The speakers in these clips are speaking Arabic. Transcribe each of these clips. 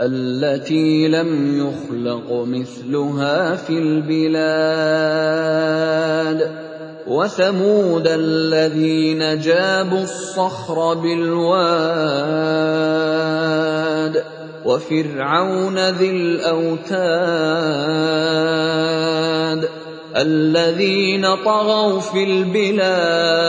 التي لم يخلق مثلها في البلاد وثمود الذين جابوا الصخر بالواد وفرعون ذي الأوتاد الذين طغوا في البلاد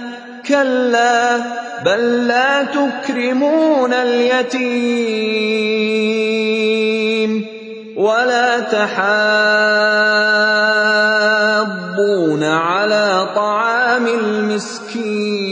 كلا بل لا تكرمون اليتيم ولا تحاضون على طعام المسكين.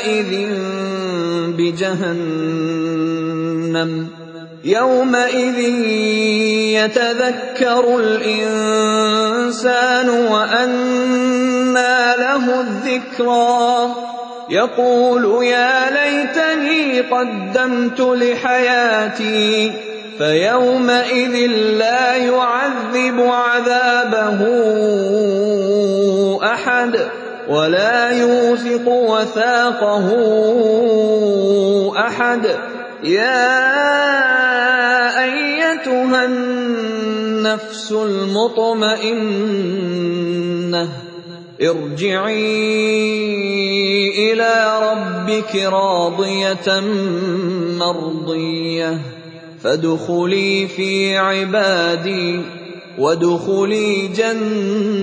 يومئذ بجهنم يومئذ يتذكر الانسان وانى له الذكرى يقول يا ليتني قدمت لحياتي فيومئذ لا يعذب عذابه احد ولا يوثق وثاقه أحد. يا أيتها النفس المطمئنة ارجعي إلى ربك راضية مرضية. فادخلي في عبادي وادخلي جنتي.